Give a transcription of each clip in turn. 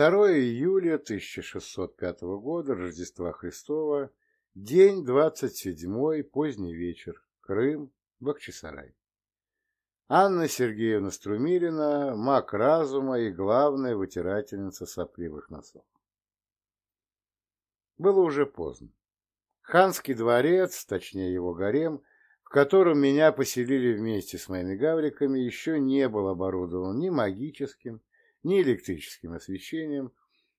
2 июля 1605 года, Рождества Христова, день 27, поздний вечер, Крым, Бахчисарай. Анна Сергеевна Струмилина, маг разума и главная вытирательница сопливых носов. Было уже поздно. Ханский дворец, точнее его гарем, в котором меня поселили вместе с моими гавриками, еще не был оборудован ни магическим, ни электрическим освещением,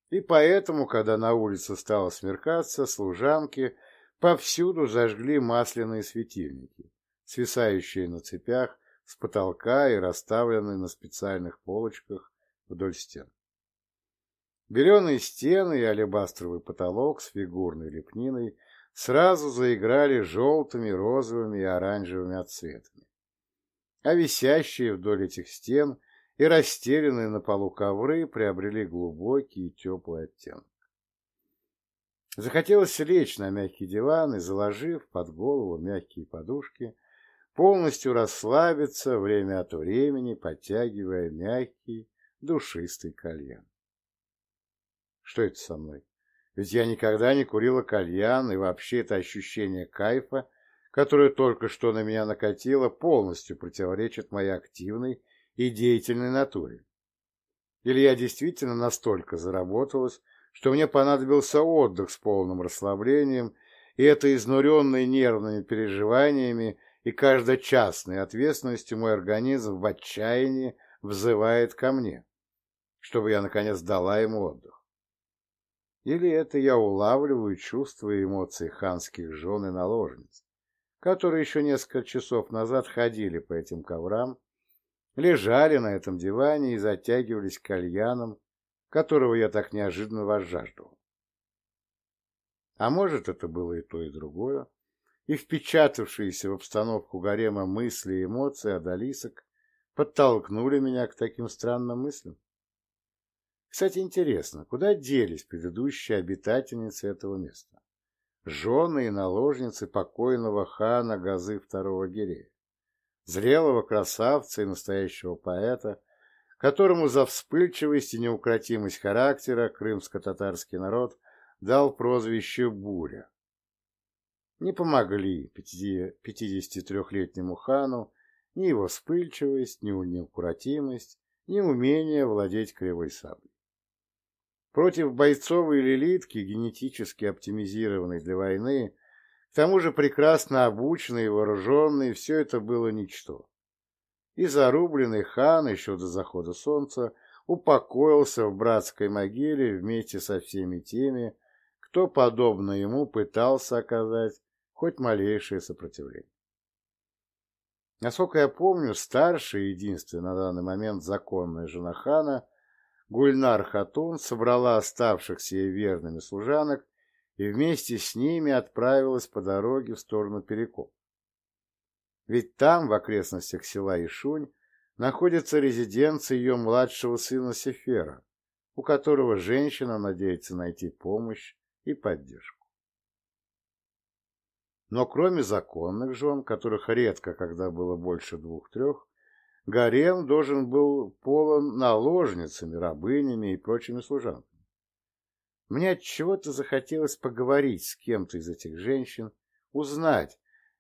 и поэтому, когда на улице стало смеркаться, служанки повсюду зажгли масляные светильники, свисающие на цепях с потолка и расставленные на специальных полочках вдоль стен. Беленые стены и алебастровый потолок с фигурной лепниной сразу заиграли желтыми, розовыми и оранжевыми отцветами. А висящие вдоль этих стен и расстеленные на полу ковры приобрели глубокий и теплый оттенок. Захотелось лечь на мягкий диван и, заложив под голову мягкие подушки, полностью расслабиться время от времени, подтягивая мягкий, душистый кальян. Что это со мной? Ведь я никогда не курила кальян, и вообще это ощущение кайфа, которое только что на меня накатило, полностью противоречит моей активной и деятельной натуре. Или я действительно настолько заработалась, что мне понадобился отдых с полным расслаблением, и это изнуренный нервными переживаниями и каждочасной ответственностью мой организм в отчаянии взывает ко мне, чтобы я, наконец, дала ему отдых. Или это я улавливаю чувства и эмоции ханских жен и наложниц, которые еще несколько часов назад ходили по этим коврам, лежали на этом диване и затягивались кальяном, которого я так неожиданно возжаждал. А может, это было и то, и другое, и впечатавшиеся в обстановку гарема мысли и эмоции Адалисок подтолкнули меня к таким странным мыслям. Кстати, интересно, куда делись предыдущие обитательницы этого места? Жены и наложницы покойного хана Газы II Гирея, зрелого красавца и настоящего поэта, которому за вспыльчивость и неукротимость характера крымско-татарский народ дал прозвище «Буря». Не помогли 53-летнему хану ни его вспыльчивость, ни неукротимость, ни умение владеть кривой саблей. Против бойцовой лилитки, генетически оптимизированной для войны, к тому же прекрасно обученный и вооруженный, все это было ничто. И зарубленный хан еще до захода солнца упокоился в братской могиле вместе со всеми теми, кто, подобно ему, пытался оказать хоть малейшее сопротивление. Насколько я помню, старшая и единственная на данный момент законная жена хана Гульнар Хатун собрала оставшихся верными служанок и вместе с ними отправилась по дороге в сторону Перекоп. Ведь там, в окрестностях села Ишунь, находится резиденция ее младшего сына Сефера, у которого женщина надеется найти помощь и поддержку. Но кроме законных жен, которых редко когда было больше двух-трех, гарем должен был полон наложницами, рабынями и прочими служанками. Мне от чего-то захотелось поговорить с кем-то из этих женщин, узнать,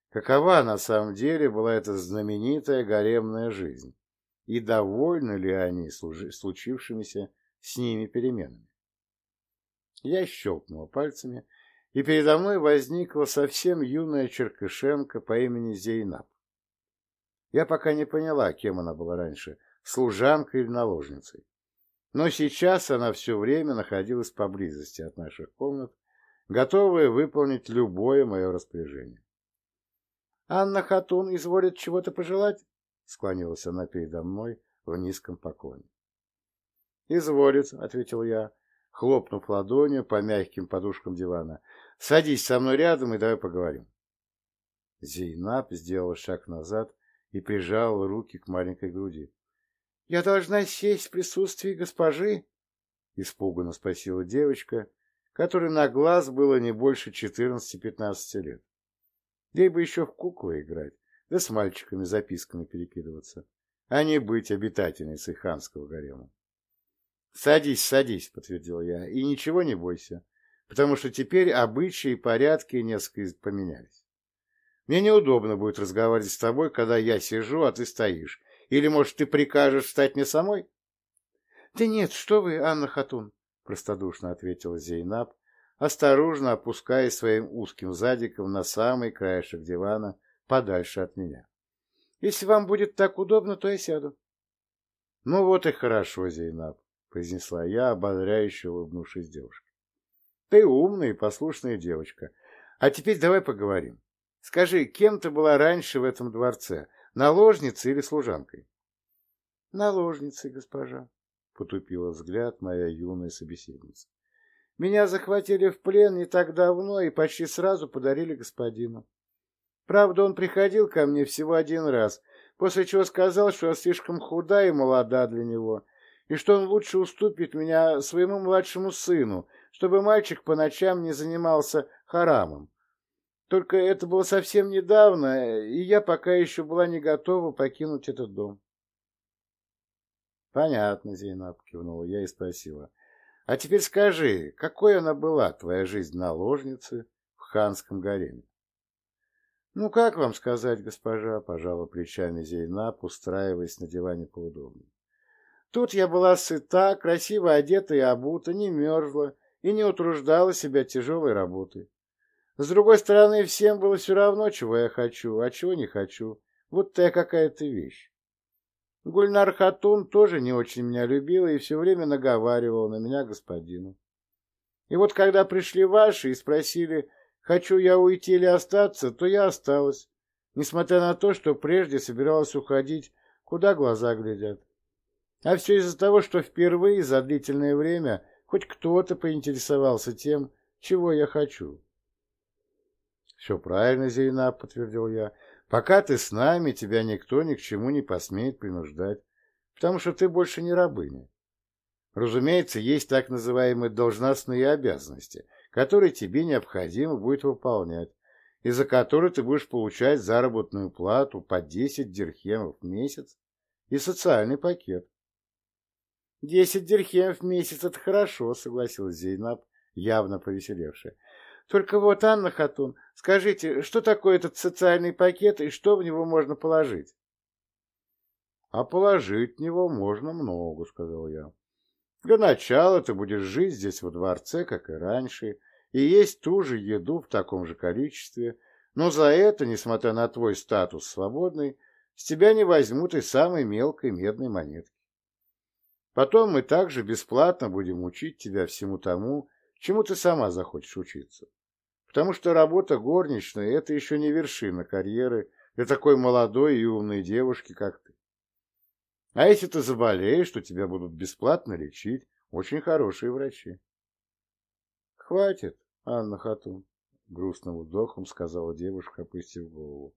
какова на самом деле была эта знаменитая гаремная жизнь и довольны ли они случившимися с ними переменами. Я щелкнул пальцами, и передо мной возникла совсем юная черкышенка по имени Зейнаб. Я пока не поняла, кем она была раньше, служанкой или наложницей. Но сейчас она все время находилась поблизости от наших комнат, готовая выполнить любое мое распоряжение. — Анна Хатун изволит чего-то пожелать? — склонилась она передо мной в низком поклоне. — Изволит, — ответил я, хлопнув ладонью по мягким подушкам дивана. — Садись со мной рядом и давай поговорим. Зейнаб сделала шаг назад и прижал руки к маленькой груди. — Я должна сесть в присутствии госпожи? — испуганно спросила девочка, которой на глаз было не больше четырнадцати-пятнадцати лет. Ей бы еще в куклы играть, да с мальчиками записками перекидываться, а не быть обитательницей ханского гарема. Садись, садись, подтвердил я, и ничего не бойся, потому что теперь обычаи и порядки несколько поменялись. Мне неудобно будет разговаривать с тобой, когда я сижу, а ты стоишь. Или, может, ты прикажешь встать мне самой? — Да нет, что вы, Анна Хатун, — простодушно ответила Зейнаб, осторожно опускаясь своим узким задиком на самый краешек дивана, подальше от меня. — Если вам будет так удобно, то я сяду. — Ну вот и хорошо, Зейнаб, — произнесла я, ободряюще улыбнувшись девушке. — Ты умная и послушная девочка. А теперь давай поговорим. Скажи, кем ты была раньше в этом дворце, наложницей или служанкой? — Наложницей, госпожа, — потупила взгляд моя юная собеседница. — Меня захватили в плен не так давно и почти сразу подарили господину. Правда, он приходил ко мне всего один раз, после чего сказал, что я слишком худа и молода для него, и что он лучше уступит меня своему младшему сыну, чтобы мальчик по ночам не занимался харамом. Только это было совсем недавно, и я пока еще была не готова покинуть этот дом. — Понятно, Зейнаб, — кивнула я и спросила. — А теперь скажи, какой она была, твоя жизнь наложницы в ханском гареме? — Ну, как вам сказать, госпожа, — пожала плечами Зейнаб, устраиваясь на диване поудобнее. Тут я была сыта, красиво одета и обута, не мерзла и не утруждала себя тяжелой работой. С другой стороны, всем было все равно, чего я хочу, а чего не хочу. Вот я какая-то вещь. Гульнар Хатун тоже не очень меня любила и все время наговаривала на меня господину. И вот когда пришли ваши и спросили, хочу я уйти или остаться, то я осталась, несмотря на то, что прежде собиралась уходить, куда глаза глядят. А все из-за того, что впервые за длительное время хоть кто-то поинтересовался тем, чего я хочу. «Все правильно, Зейна», — подтвердил я. «Пока ты с нами, тебя никто ни к чему не посмеет принуждать, потому что ты больше не рабыня. Разумеется, есть так называемые должностные обязанности, которые тебе необходимо будет выполнять, и за которые ты будешь получать заработную плату по 10 дирхемов в месяц и социальный пакет. «Десять дирхемов в месяц — это хорошо», — согласилась Зейнаб, явно повеселевшая. Только вот, Анна Хатун, скажите, что такое этот социальный пакет и что в него можно положить? — А положить в него можно много, — сказал я. Для начала ты будешь жить здесь во дворце, как и раньше, и есть ту же еду в таком же количестве, но за это, несмотря на твой статус свободный, с тебя не возьмут и самой мелкой медной монетки. Потом мы также бесплатно будем учить тебя всему тому, чему ты сама захочешь учиться. Потому что работа горничной – это еще не вершина карьеры для такой молодой и умной девушки, как ты. А если ты заболеешь, то тебя будут бесплатно лечить очень хорошие врачи. — Хватит, Анна Хатун, — грустным вздохом сказала девушка, опустив голову.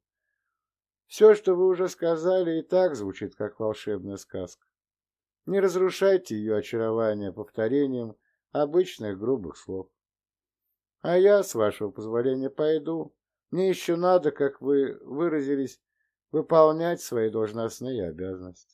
— Все, что вы уже сказали, и так звучит, как волшебная сказка. Не разрушайте ее очарование повторением обычных грубых слов. А я, с вашего позволения, пойду. Мне еще надо, как вы выразились, выполнять свои должностные обязанности.